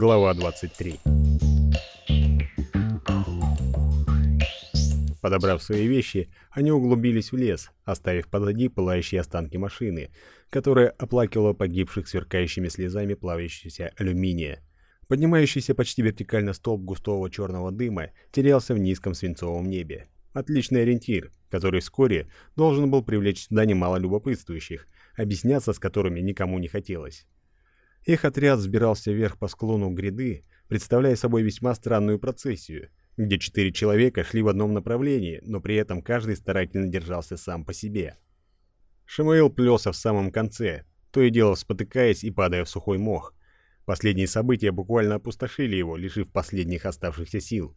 Глава 23 Подобрав свои вещи, они углубились в лес, оставив позади пылающие останки машины, которая оплакивала погибших сверкающими слезами плавающегося алюминия. Поднимающийся почти вертикально столб густого черного дыма терялся в низком свинцовом небе. Отличный ориентир, который вскоре должен был привлечь сюда немало любопытствующих, объясняться с которыми никому не хотелось. Их отряд взбирался вверх по склону гряды, представляя собой весьма странную процессию, где четыре человека шли в одном направлении, но при этом каждый старательно держался сам по себе. Шамаил плелся в самом конце, то и дело спотыкаясь и падая в сухой мох. Последние события буквально опустошили его, лишив последних оставшихся сил.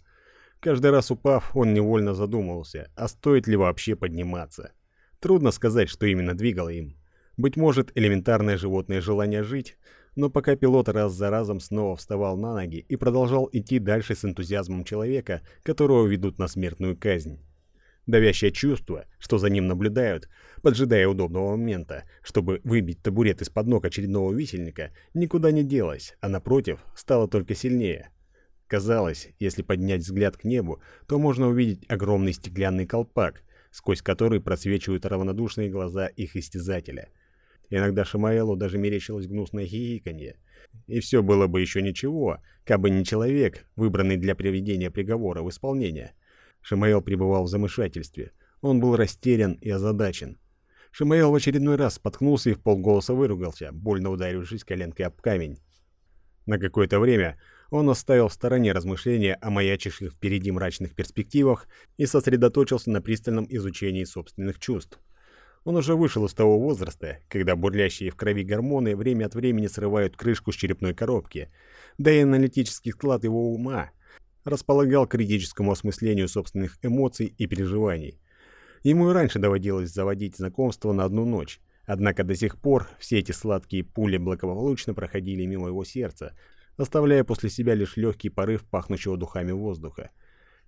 Каждый раз упав, он невольно задумывался, а стоит ли вообще подниматься. Трудно сказать, что именно двигало им. Быть может, элементарное животное желание жить, но пока пилот раз за разом снова вставал на ноги и продолжал идти дальше с энтузиазмом человека, которого ведут на смертную казнь. Давящее чувство, что за ним наблюдают, поджидая удобного момента, чтобы выбить табурет из-под ног очередного висельника, никуда не делось, а напротив, стало только сильнее. Казалось, если поднять взгляд к небу, то можно увидеть огромный стеклянный колпак, сквозь который просвечивают равнодушные глаза их истязателя – Иногда Шамаэлу даже мерещилось гнусное хихиканье. И все было бы еще ничего, как бы не человек, выбранный для приведения приговора в исполнение. Шамаэл пребывал в замешательстве. Он был растерян и озадачен. Шамаэл в очередной раз споткнулся и в полголоса выругался, больно ударившись коленкой об камень. На какое-то время он оставил в стороне размышления о маячивших впереди мрачных перспективах и сосредоточился на пристальном изучении собственных чувств. Он уже вышел из того возраста, когда бурлящие в крови гормоны время от времени срывают крышку с черепной коробки, да и аналитический склад его ума располагал к критическому осмыслению собственных эмоций и переживаний. Ему и раньше доводилось заводить знакомство на одну ночь, однако до сих пор все эти сладкие пули благополучно проходили мимо его сердца, оставляя после себя лишь легкий порыв пахнущего духами воздуха.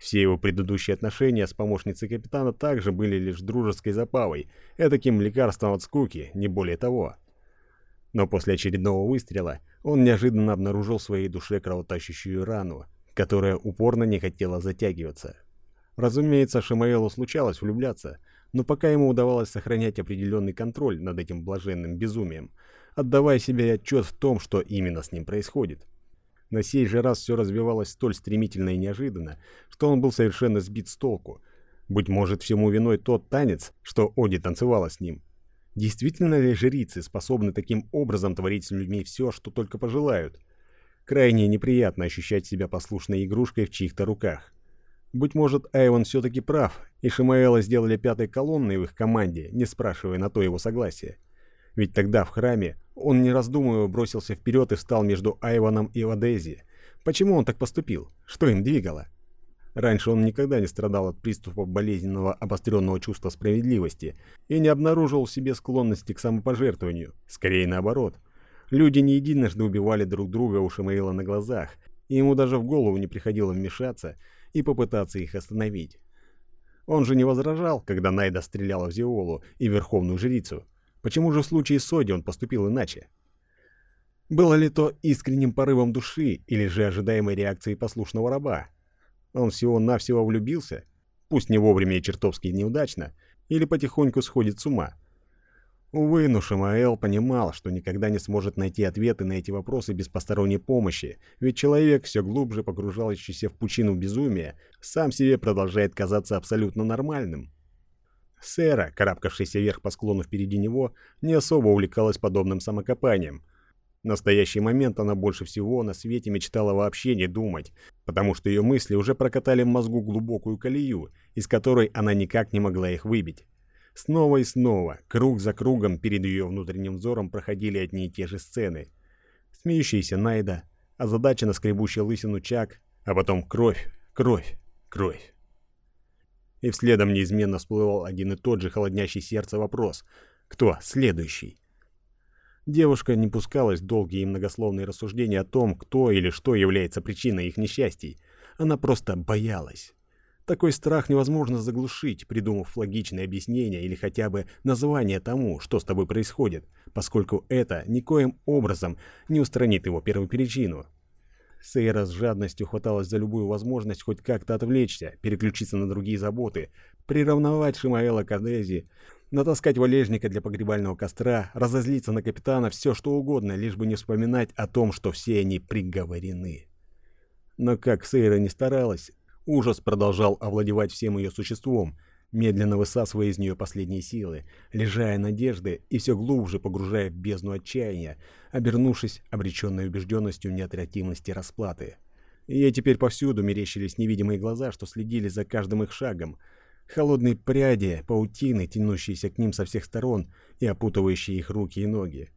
Все его предыдущие отношения с помощницей капитана также были лишь дружеской запавой, этаким лекарством от скуки, не более того. Но после очередного выстрела он неожиданно обнаружил в своей душе кровоточащую рану, которая упорно не хотела затягиваться. Разумеется, Шамаэлу случалось влюбляться, но пока ему удавалось сохранять определенный контроль над этим блаженным безумием, отдавая себе отчет в том, что именно с ним происходит. На сей же раз все развивалось столь стремительно и неожиданно, что он был совершенно сбит с толку. Быть может, всему виной тот танец, что Оди танцевала с ним. Действительно ли жрицы способны таким образом творить с людьми все, что только пожелают? Крайне неприятно ощущать себя послушной игрушкой в чьих-то руках. Быть может, Айвон все-таки прав, и Шимаэла сделали пятой колонной в их команде, не спрашивая на то его согласия. Ведь тогда в храме он, не раздумывая, бросился вперед и встал между Айваном и Одези. Почему он так поступил? Что им двигало? Раньше он никогда не страдал от приступов болезненного обостренного чувства справедливости и не обнаружил в себе склонности к самопожертвованию. Скорее наоборот. Люди не единожды убивали друг друга у Шамаила на глазах, и ему даже в голову не приходило вмешаться и попытаться их остановить. Он же не возражал, когда Найда стреляла в Зиолу и Верховную Жрицу. Почему же в случае с Оди он поступил иначе? Было ли то искренним порывом души или же ожидаемой реакцией послушного раба? Он всего-навсего влюбился, пусть не вовремя и чертовски неудачно, или потихоньку сходит с ума. Увы, но Шамаэл понимал, что никогда не сможет найти ответы на эти вопросы без посторонней помощи, ведь человек, все глубже погружающийся в пучину безумия, сам себе продолжает казаться абсолютно нормальным. Сэра, карабкавшаяся вверх по склону впереди него, не особо увлекалась подобным самокопанием. В настоящий момент она больше всего на свете мечтала вообще не думать, потому что ее мысли уже прокатали в мозгу глубокую колею, из которой она никак не могла их выбить. Снова и снова, круг за кругом перед ее внутренним взором проходили одни и те же сцены. Смеющаяся Найда, озадаченно скребущая лысину Чак, а потом кровь, кровь, кровь и вследом неизменно всплывал один и тот же холоднящий сердце вопрос «Кто следующий?». Девушка не пускалась в долгие и многословные рассуждения о том, кто или что является причиной их несчастий. Она просто боялась. Такой страх невозможно заглушить, придумав логичное объяснение или хотя бы название тому, что с тобой происходит, поскольку это никоим образом не устранит его первую причину. Сейра с жадностью хваталась за любую возможность хоть как-то отвлечься, переключиться на другие заботы, приравновать Шимаэла к Адези, натаскать валежника для погребального костра, разозлиться на капитана, все что угодно, лишь бы не вспоминать о том, что все они приговорены. Но как Сейра не старалась, ужас продолжал овладевать всем ее существом, медленно высасывая из нее последние силы, лежая надежды и все глубже погружая в бездну отчаяния, обернувшись обреченной убежденностью неотвратимости расплаты. Ей теперь повсюду мерещились невидимые глаза, что следили за каждым их шагом, холодные пряди, паутины, тянущиеся к ним со всех сторон и опутывающие их руки и ноги.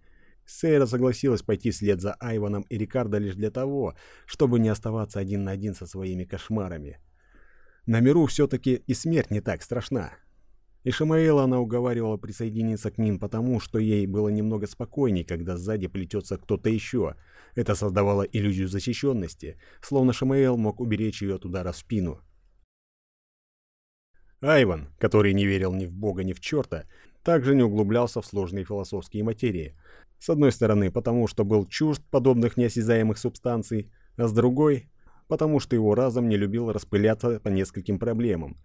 Сейра согласилась пойти вслед за Айваном и Рикардо лишь для того, чтобы не оставаться один на один со своими кошмарами. На миру все-таки и смерть не так страшна. И Шамаэла она уговаривала присоединиться к ним потому, что ей было немного спокойней, когда сзади плетется кто-то еще. Это создавало иллюзию защищенности, словно Шамаэл мог уберечь ее от удара в спину. Айван, который не верил ни в бога, ни в черта, также не углублялся в сложные философские материи. С одной стороны, потому что был чужд подобных неосязаемых субстанций, а с другой, потому что его разум не любил распыляться по нескольким проблемам.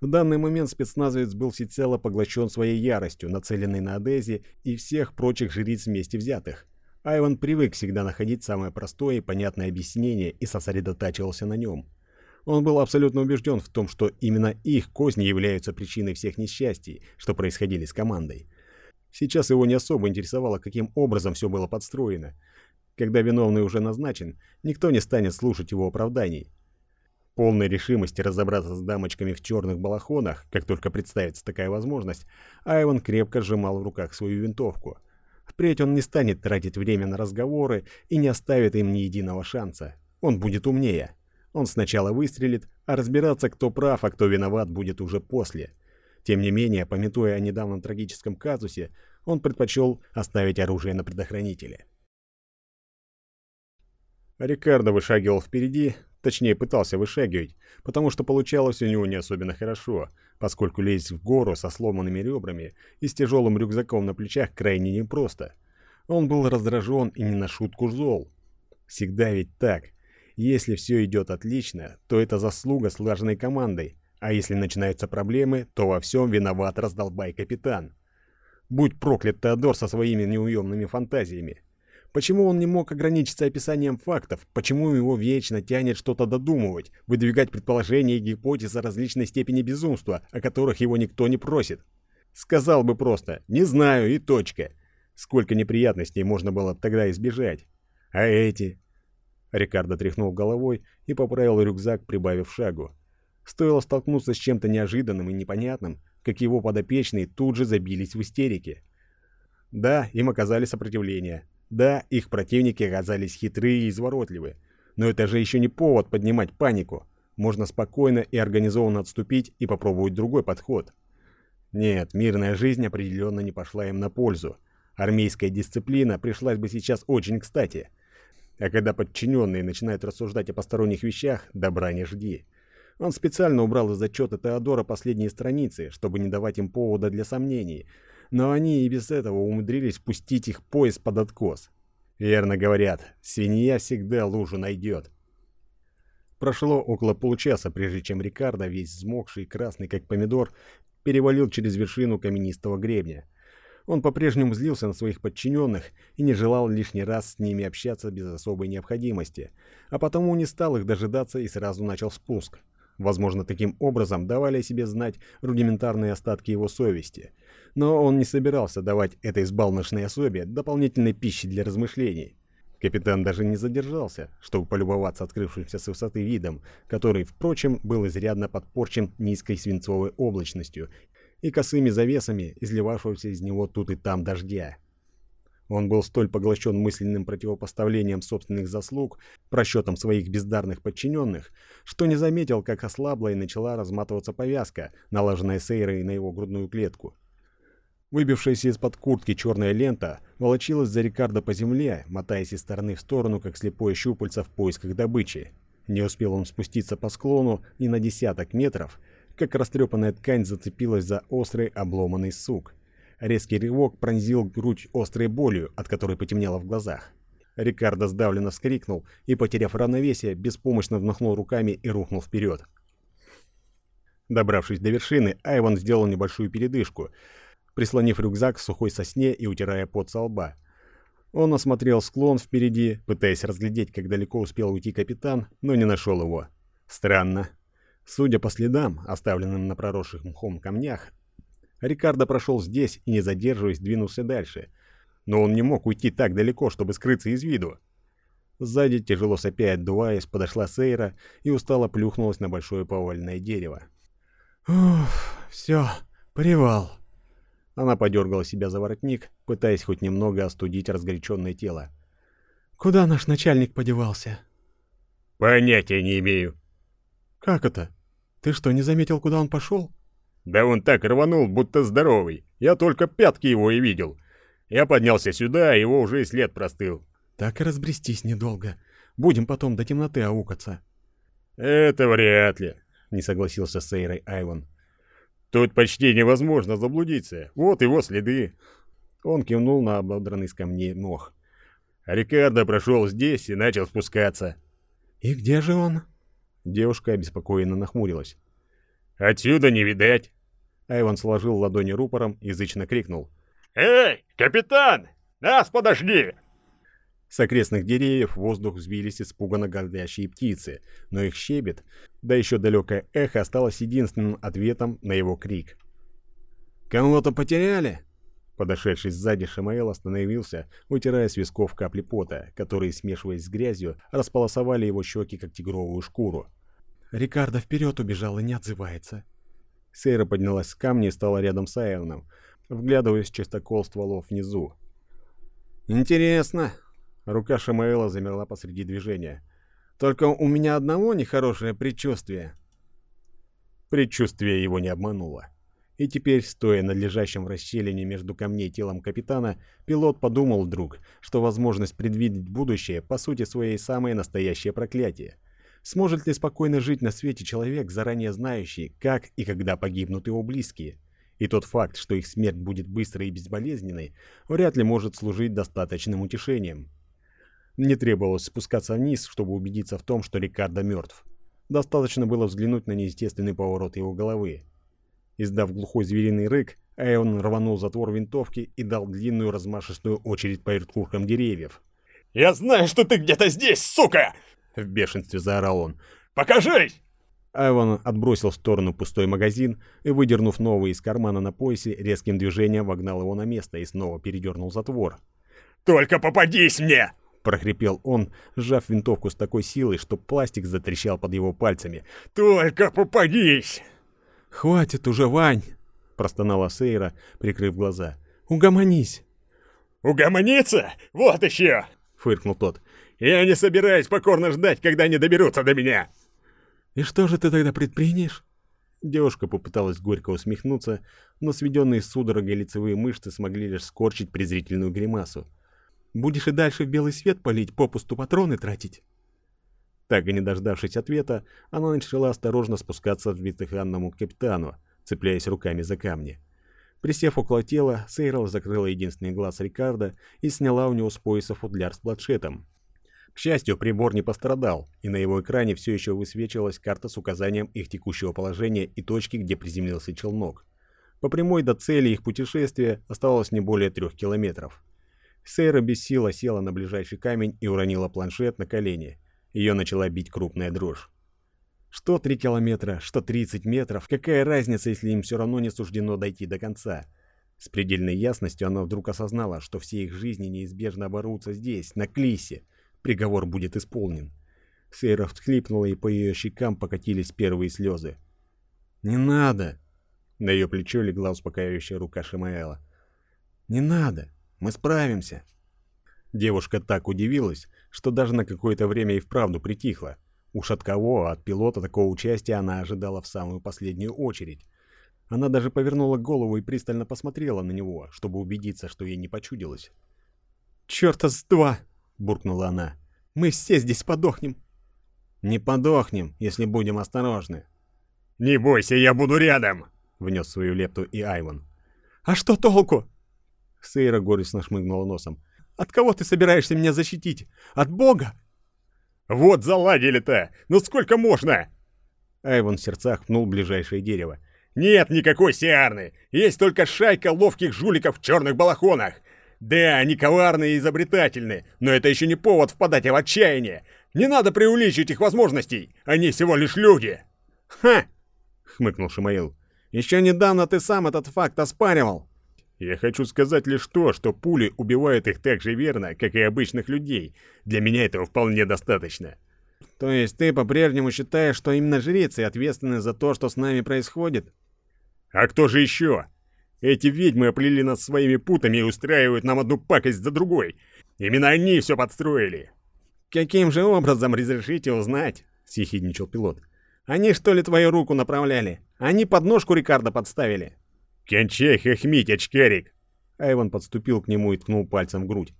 В данный момент спецназовец был всецело поглощен своей яростью, нацеленной на Адези и всех прочих жриц вместе взятых. Айван привык всегда находить самое простое и понятное объяснение и сосредотачивался на нем. Он был абсолютно убежден в том, что именно их козни являются причиной всех несчастий, что происходили с командой. Сейчас его не особо интересовало, каким образом все было подстроено. Когда виновный уже назначен, никто не станет слушать его оправданий. Полной решимости разобраться с дамочками в черных балахонах, как только представится такая возможность, Айван крепко сжимал в руках свою винтовку. Впредь он не станет тратить время на разговоры и не оставит им ни единого шанса. Он будет умнее. Он сначала выстрелит, а разбираться, кто прав, а кто виноват, будет уже после. Тем не менее, пометуя о недавнем трагическом казусе, он предпочел оставить оружие на предохранителе. Рикардо вышагивал впереди, точнее пытался вышагивать, потому что получалось у него не особенно хорошо, поскольку лезть в гору со сломанными ребрами и с тяжелым рюкзаком на плечах крайне непросто. Он был раздражен и не на шутку зол. Всегда ведь так. Если все идет отлично, то это заслуга слаженной командой, а если начинаются проблемы, то во всем виноват раздолбай-капитан. Будь проклят Теодор со своими неуемными фантазиями. Почему он не мог ограничиться описанием фактов? Почему его вечно тянет что-то додумывать, выдвигать предположения и гипотезы различной степени безумства, о которых его никто не просит? Сказал бы просто «не знаю» и точка. Сколько неприятностей можно было тогда избежать. А эти? Рикардо тряхнул головой и поправил рюкзак, прибавив шагу. Стоило столкнуться с чем-то неожиданным и непонятным, как его подопечные тут же забились в истерике. Да, им оказали сопротивление. Да, их противники оказались хитрые и изворотливы. Но это же еще не повод поднимать панику. Можно спокойно и организованно отступить и попробовать другой подход. Нет, мирная жизнь определенно не пошла им на пользу. Армейская дисциплина пришлась бы сейчас очень кстати. А когда подчиненные начинают рассуждать о посторонних вещах, добра не жди. Он специально убрал из отчета Теодора последние страницы, чтобы не давать им повода для сомнений – но они и без этого умудрились пустить их пояс под откос. Верно говорят, свинья всегда лужу найдет. Прошло около получаса, прежде чем Рикардо, весь взмокший, красный как помидор, перевалил через вершину каменистого гребня. Он по-прежнему злился на своих подчиненных и не желал лишний раз с ними общаться без особой необходимости, а потому не стал их дожидаться и сразу начал спуск. Возможно, таким образом давали о себе знать рудиментарные остатки его совести. Но он не собирался давать этой сбалмошной особе дополнительной пищи для размышлений. Капитан даже не задержался, чтобы полюбоваться открывшимся с высоты видом, который, впрочем, был изрядно подпорчен низкой свинцовой облачностью и косыми завесами, изливавшегося из него тут и там дождя. Он был столь поглощен мысленным противопоставлением собственных заслуг, просчетом своих бездарных подчиненных, что не заметил, как ослабла и начала разматываться повязка, налаженная Сейрой на его грудную клетку. Выбившаяся из-под куртки черная лента волочилась за Рикардо по земле, мотаясь из стороны в сторону, как слепое щупальце в поисках добычи. Не успел он спуститься по склону ни на десяток метров, как растрепанная ткань зацепилась за острый обломанный сук. Резкий рывок пронзил грудь острой болью, от которой потемнело в глазах. Рикардо сдавленно вскрикнул и, потеряв равновесие, беспомощно взмахнул руками и рухнул вперед. Добравшись до вершины, Айван сделал небольшую передышку, прислонив рюкзак к сухой сосне и утирая пот со лба. Он осмотрел склон впереди, пытаясь разглядеть, как далеко успел уйти капитан, но не нашел его. Странно. Судя по следам, оставленным на проросших мхом камнях, Рикардо прошел здесь и, не задерживаясь, двинулся дальше. Но он не мог уйти так далеко, чтобы скрыться из виду. Сзади, тяжело сопя отдуваясь, подошла Сейра и устало плюхнулась на большое поваленное дерево. «Уф, все, привал». Она подергала себя за воротник, пытаясь хоть немного остудить разгоряченное тело. «Куда наш начальник подевался?» «Понятия не имею». «Как это? Ты что, не заметил, куда он пошел?» Да он так рванул, будто здоровый. Я только пятки его и видел. Я поднялся сюда, а его уже и след простыл. Так и разбрестись недолго. Будем потом до темноты аукаться. Это вряд ли, не согласился с Эйрой Айвон. Тут почти невозможно заблудиться. Вот его следы. Он кивнул на ободранный с камней мох. Рикардо прошел здесь и начал спускаться. «И где же он?» Девушка обеспокоенно нахмурилась. «Отсюда не видать. Айван сложил ладони рупором и язычно крикнул. «Эй, капитан! Нас подожди!» С окрестных деревьев в воздух взвились испуганно гордящие птицы, но их щебет, да еще далекое эхо, осталось единственным ответом на его крик. «Кого-то потеряли?» Подошедший сзади Шамаэл остановился, вытирая с висков капли пота, которые, смешиваясь с грязью, располосовали его щеки, как тигровую шкуру. «Рикардо вперед убежал и не отзывается», Сейра поднялась с камня и стала рядом с Айвоном, вглядываясь в чистокол стволов внизу. «Интересно!» Рука Шамаэла замерла посреди движения. «Только у меня одного нехорошее предчувствие». Предчувствие его не обмануло. И теперь, стоя над лежащим в расщелине между камней телом капитана, пилот подумал вдруг, что возможность предвидеть будущее, по сути своей, самое настоящее проклятие — Сможет ли спокойно жить на свете человек, заранее знающий, как и когда погибнут его близкие? И тот факт, что их смерть будет быстрой и безболезненной, вряд ли может служить достаточным утешением. Не требовалось спускаться вниз, чтобы убедиться в том, что Рикардо мертв. Достаточно было взглянуть на неестественный поворот его головы. Издав глухой звериный рык, Эон рванул затвор винтовки и дал длинную размашистую очередь по верхушкам деревьев. «Я знаю, что ты где-то здесь, сука!» В бешенстве заорал он. «Покажись!» Айван отбросил в сторону пустой магазин и, выдернув новый из кармана на поясе, резким движением вогнал его на место и снова передернул затвор. «Только попадись мне!» — прохрипел он, сжав винтовку с такой силой, что пластик затрещал под его пальцами. «Только попадись!» «Хватит уже, Вань!» — простонала Сейра, прикрыв глаза. «Угомонись!» «Угомониться? Вот еще!» — фыркнул тот. Я не собираюсь покорно ждать, когда они доберутся до меня. И что же ты тогда предпринешь? Девушка попыталась горько усмехнуться, но сведенные судорогой лицевые мышцы смогли лишь скорчить презрительную гримасу. Будешь и дальше в белый свет полить, попусту патроны тратить? Так и не дождавшись ответа, она начала осторожно спускаться в бездыханному капитану, цепляясь руками за камни. Присев около тела, Сейрал закрыла единственный глаз Рикардо и сняла у него с пояса футляр с планшетом, к счастью, прибор не пострадал, и на его экране все еще высвечивалась карта с указанием их текущего положения и точки, где приземлился челнок. По прямой до цели их путешествия оставалось не более трех километров. Сейра без сил села на ближайший камень и уронила планшет на колени. Ее начала бить крупная дрожь. Что три километра, что тридцать метров, какая разница, если им все равно не суждено дойти до конца? С предельной ясностью она вдруг осознала, что все их жизни неизбежно оборвутся здесь, на Клисе, приговор будет исполнен. Сейра всхлипнула, и по ее щекам покатились первые слезы. «Не надо!» На ее плечо легла успокаивающая рука Шамаэла. «Не надо! Мы справимся!» Девушка так удивилась, что даже на какое-то время и вправду притихла. Уж от кого, от пилота такого участия она ожидала в самую последнюю очередь. Она даже повернула голову и пристально посмотрела на него, чтобы убедиться, что ей не почудилось. «Чёрта с два!» — буркнула она. «Мы все здесь подохнем». «Не подохнем, если будем осторожны». «Не бойся, я буду рядом!» — внес свою лепту и Айван. «А что толку?» Сейра горестно шмыгнула носом. От кого ты собираешься меня защитить? От Бога? Вот заладили-то! Ну сколько можно? Айвон в сердцах пнул ближайшее дерево. Нет никакой Сиарны! Есть только шайка ловких жуликов в черных балахонах! Да, они коварные и изобретательны, но это еще не повод впадать в отчаяние. Не надо преувеличивать их возможностей, они всего лишь люди. Ха! хмыкнул Шимаил. Еще недавно ты сам этот факт оспаривал. Я хочу сказать лишь то, что пули убивают их так же верно, как и обычных людей. Для меня этого вполне достаточно. То есть ты по-прежнему считаешь, что именно жрецы ответственны за то, что с нами происходит? А кто же еще? Эти ведьмы оплели нас своими путами и устраивают нам одну пакость за другой. Именно они все подстроили. Каким же образом разрешите узнать? Съехидничал пилот. Они что ли твою руку направляли? Они подножку Рикардо подставили. Кончай хохмить, очкарик. Айван подступил к нему и ткнул пальцем в грудь.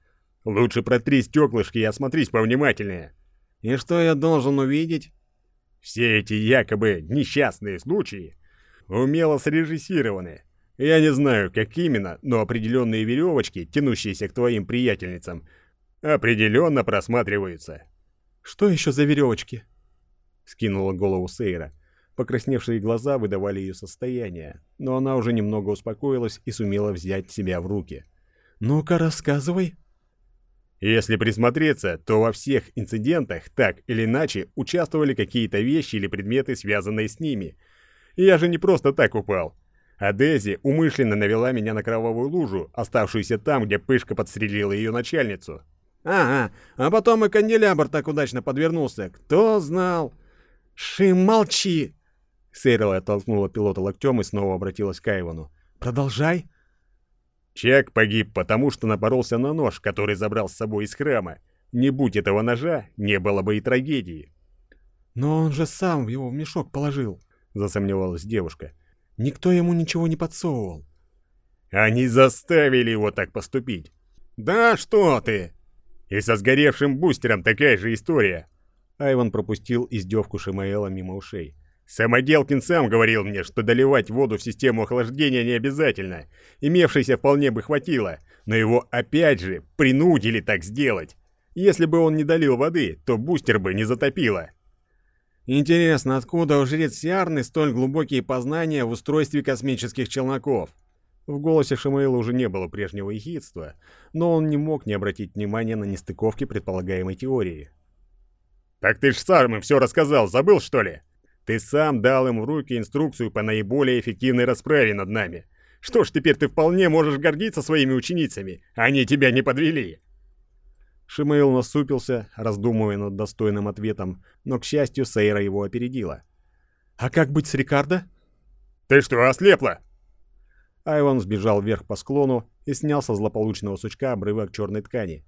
Лучше протри стеклышки и осмотрись повнимательнее. И что я должен увидеть? Все эти якобы несчастные случаи умело срежиссированы. Я не знаю, как именно, но определенные веревочки, тянущиеся к твоим приятельницам, определенно просматриваются. Что еще за веревочки? Скинула голову Сейра. Покрасневшие глаза выдавали ее состояние, но она уже немного успокоилась и сумела взять себя в руки. «Ну-ка, рассказывай». Если присмотреться, то во всех инцидентах так или иначе участвовали какие-то вещи или предметы, связанные с ними. Я же не просто так упал. А Дези умышленно навела меня на кровавую лужу, оставшуюся там, где Пышка подстрелила ее начальницу. Ага, а потом и канделябр так удачно подвернулся. Кто знал? Шим, молчи! Сейрла оттолкнула пилота локтем и снова обратилась к Айвану. Продолжай. Чак погиб, потому что напоролся на нож, который забрал с собой из храма. Не будь этого ножа, не было бы и трагедии. Но он же сам его в мешок положил, засомневалась девушка. Никто ему ничего не подсовывал. Они заставили его так поступить. Да что ты? И со сгоревшим бустером такая же история. Айван пропустил издевку Шимаэла мимо ушей. Самоделкин сам говорил мне, что доливать воду в систему охлаждения не обязательно. Имевшейся вполне бы хватило, но его опять же принудили так сделать. Если бы он не долил воды, то бустер бы не затопило. Интересно, откуда у жрец Сиарны столь глубокие познания в устройстве космических челноков? В голосе Шамаила уже не было прежнего ехидства, но он не мог не обратить внимания на нестыковки предполагаемой теории. «Так ты ж сам им все рассказал, забыл, что ли?» Ты сам дал им в руки инструкцию по наиболее эффективной расправе над нами. Что ж, теперь ты вполне можешь гордиться своими ученицами. Они тебя не подвели. Шимейл насупился, раздумывая над достойным ответом, но, к счастью, Сейра его опередила. «А как быть с Рикардо?» «Ты что, ослепла?» Айван сбежал вверх по склону и снял со злополучного сучка обрывок черной ткани.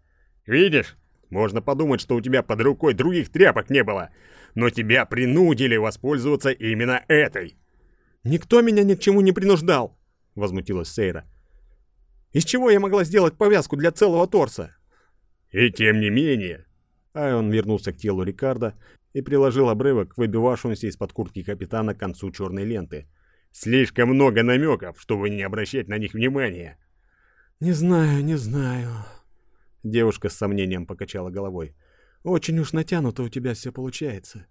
«Видишь? Можно подумать, что у тебя под рукой других тряпок не было но тебя принудили воспользоваться именно этой. Никто меня ни к чему не принуждал, возмутилась Сейра. Из чего я могла сделать повязку для целого торса? И тем не менее, а он вернулся к телу Рикардо и приложил обрывок к выбивавшемуся из-под куртки капитана к концу черной ленты. Слишком много намеков, чтобы не обращать на них внимания. Не знаю, не знаю. Девушка с сомнением покачала головой. Очень уж натянуто у тебя все получается.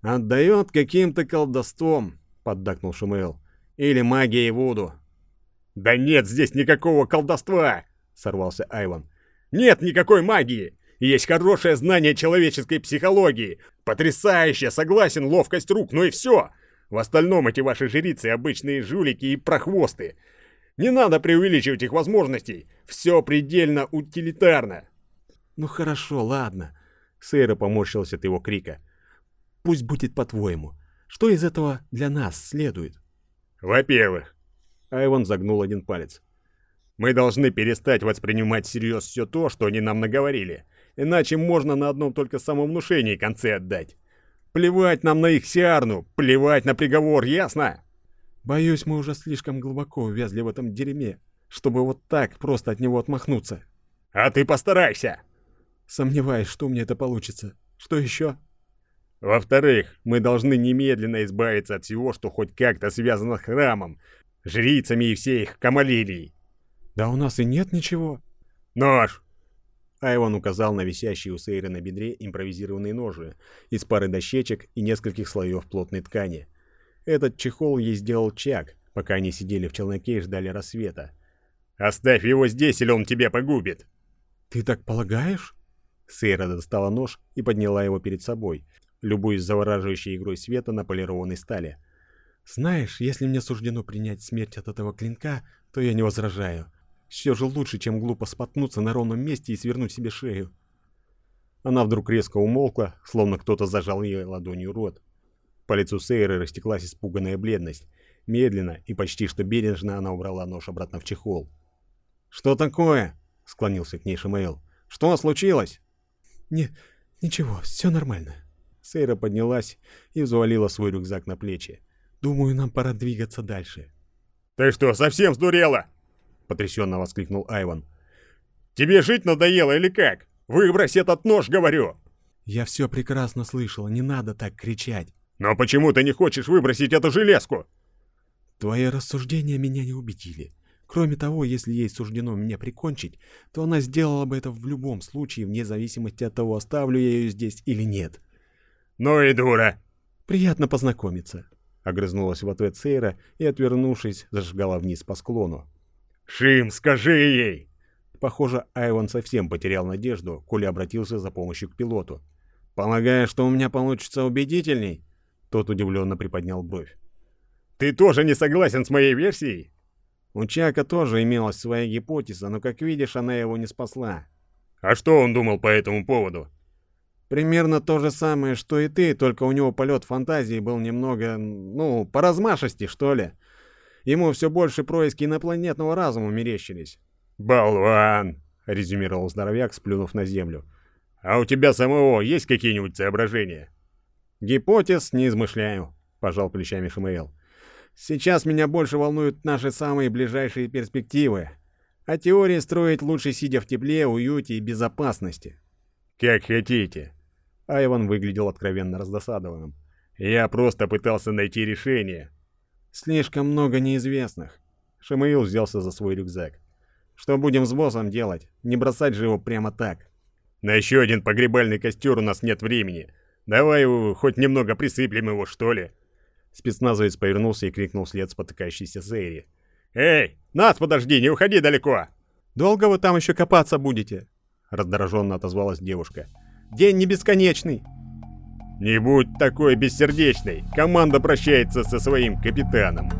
Отдает каким-то колдовством, поддакнул Шумейл. Или магией Вуду. Да нет здесь никакого колдовства, сорвался Айван. Нет никакой магии. Есть хорошее знание человеческой психологии. Потрясающе, согласен, ловкость рук, но и все. В остальном эти ваши жрицы обычные жулики и прохвосты. Не надо преувеличивать их возможностей. Все предельно утилитарно. «Ну хорошо, ладно». Сейра поморщилась от его крика. «Пусть будет по-твоему. Что из этого для нас следует?» «Во-первых...» Айван загнул один палец. «Мы должны перестать воспринимать всерьез все то, что они нам наговорили. Иначе можно на одном только самовнушении концы отдать. Плевать нам на их сиарну, плевать на приговор, ясно?» «Боюсь, мы уже слишком глубоко увязли в этом дерьме, чтобы вот так просто от него отмахнуться». «А ты постарайся!» Сомневаюсь, что меня это получится. Что еще? Во-вторых, мы должны немедленно избавиться от всего, что хоть как-то связано с храмом, жрицами и всей их камалилией. Да у нас и нет ничего. Нож! Айван указал на висящие у Сейры на бедре импровизированные ножи из пары дощечек и нескольких слоев плотной ткани. Этот чехол ей сделал Чак, пока они сидели в челноке и ждали рассвета. «Оставь его здесь, или он тебя погубит!» «Ты так полагаешь?» Сейра достала нож и подняла его перед собой, любуясь завораживающей игрой света на полированной стали. «Знаешь, если мне суждено принять смерть от этого клинка, то я не возражаю. Все же лучше, чем глупо споткнуться на ровном месте и свернуть себе шею». Она вдруг резко умолкла, словно кто-то зажал ей ладонью рот. По лицу Сейры растеклась испуганная бледность. Медленно и почти что бережно она убрала нож обратно в чехол. «Что такое?» — склонился к ней Шамаэл. «Что случилось?» «Не, ничего, все нормально». Сейра поднялась и взвалила свой рюкзак на плечи. «Думаю, нам пора двигаться дальше». «Ты что, совсем сдурела?» — потрясенно воскликнул Айван. «Тебе жить надоело или как? Выбрось этот нож, говорю!» «Я все прекрасно слышала, не надо так кричать». «Но почему ты не хочешь выбросить эту железку?» «Твои рассуждения меня не убедили. Кроме того, если ей суждено меня прикончить, то она сделала бы это в любом случае, вне зависимости от того, оставлю я ее здесь или нет». «Ну и дура!» «Приятно познакомиться», — огрызнулась в ответ Сейра и, отвернувшись, зажигала вниз по склону. «Шим, скажи ей!» Похоже, Айван совсем потерял надежду, коли обратился за помощью к пилоту. «Полагая, что у меня получится убедительней?» Тот удивленно приподнял бровь. «Ты тоже не согласен с моей версией?» У Чака тоже имелась своя гипотеза, но, как видишь, она его не спасла. «А что он думал по этому поводу?» Примерно то же самое, что и ты, только у него полет фантазии был немного, ну, по размашисти, что ли. Ему все больше происки инопланетного разума мерещились. «Болван!» — резюмировал здоровяк, сплюнув на землю. «А у тебя самого есть какие-нибудь соображения?» «Гипотез не измышляю», — пожал плечами Шамаэл. «Сейчас меня больше волнуют наши самые ближайшие перспективы. А теории строить лучше сидя в тепле, уюте и безопасности». «Как хотите». Айван выглядел откровенно раздосадованным. «Я просто пытался найти решение». «Слишком много неизвестных». Шамаил взялся за свой рюкзак. «Что будем с боссом делать? Не бросать же его прямо так». «На еще один погребальный костер у нас нет времени. Давай хоть немного присыплем его, что ли?» Спецназовец повернулся и крикнул вслед спотыкающейся Зейри. «Эй, нас подожди, не уходи далеко!» «Долго вы там еще копаться будете?» Раздраженно отозвалась девушка. «День не бесконечный!» «Не будь такой бессердечной! Команда прощается со своим капитаном!»